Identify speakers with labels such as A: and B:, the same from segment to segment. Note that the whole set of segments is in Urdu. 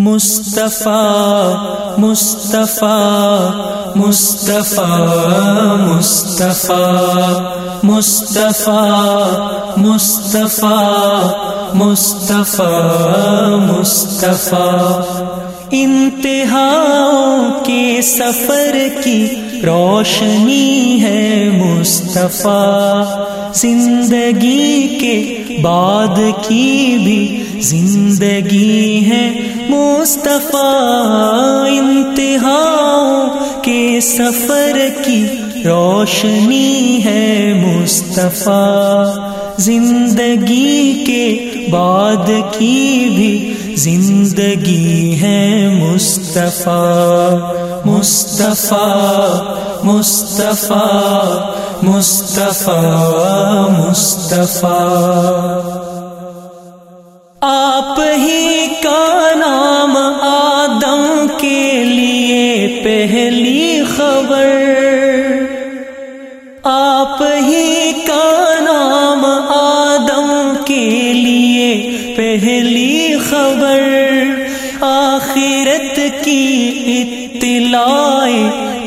A: مصطفیٰ مصطفیٰ مصطفیٰ مصطفیٰ مصطفیٰ مصطفیٰ مصطفیٰ مصطفیٰ۔ انتہا کے سفر کی روشنی ہے مصطفیٰ۔ زندگی کے بعد کی بھی زندگی ہے مصطفیٰ انتہا کے سفر کی روشنی ہے مصطفیٰ۔ زندگی کے بعد کی بھی زندگی ہے مصطفیٰ۔ مصطفیٰ مصطفیٰ مصطفیٰ مصطفیٰ۔ آپ ہی کا نام آدم کے لیے پہلی خبر۔ آپ ہی کا نام آدم کے لیے پہلی خبر۔ آخرت کی اطلاع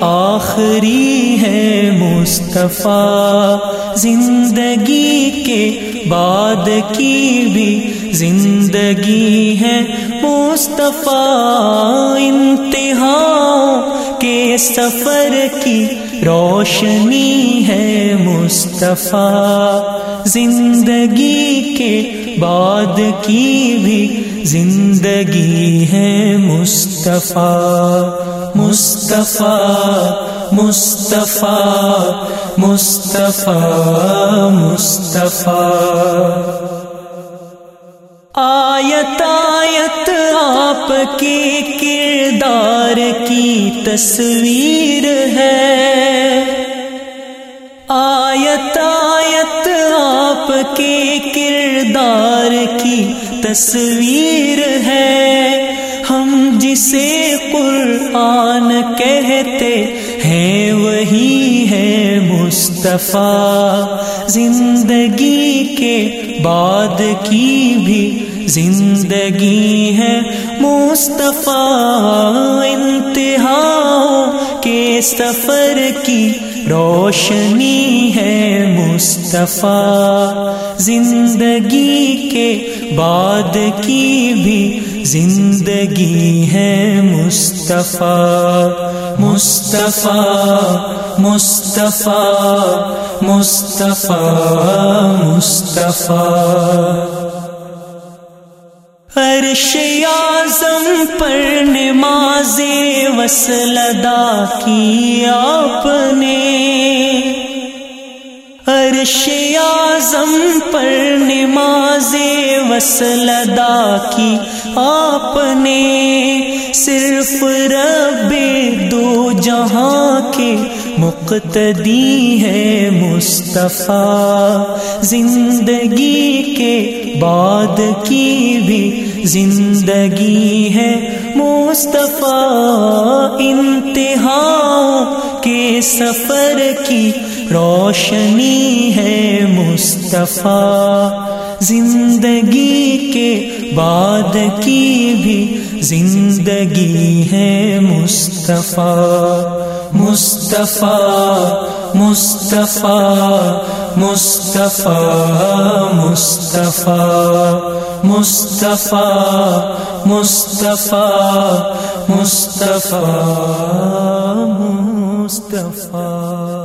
A: آخری ہے مصطفیٰ۔ زندگی کے بعد کی بھی زندگی ہے۔ مصطفیٰ انتہا کے سفر کی روشنی ہے۔ مصطفیٰ زندگی کے بعد کی بھی زندگی ہے۔ مصطفیٰ مصطفیٰ مصطفیٰ مصطفیٰ مصطفیٰ۔ آیت آیت آپ کے کردار کی تصویر ہے۔ آیت آیت آپ کے کردار کی تصویر ہے۔ ہم جسے قرآن کہتے ہیں، وہی ہے۔ مصطفیٰ زندگی کے بعد کی بھی زندگی ہے مصطفیٰ انتہا کے سفر کی روشنی ہے مصطفیٰ۔ زندگی کے بعد کی بھی زندگی ہے مصطفیٰ۔ مصطفیٰ مصطفیٰ مصطفیٰ مصطفیٰ۔ عرش اعظم پر نماز وصل ادا کی آپ نے عرش اعظم پر نماز وصل ادا کی آپ نے صرف رب دو جہاں کے مقتدی ہے مصطفیٰ۔ زندگی کے بعد کی بھی زندگی ہے مصطفیٰ۔ انتہا کے سفر کی روشنی ہے مصطفیٰ۔ زندگی کے بعد کی بھی زندگی ہے مصطفیٰ۔ مصطفیٰ مصطفیٰ مصطفیٰ مصطفیٰ مصطفیٰ مصطفیٰ مصطفیٰ مصطفیٰ۔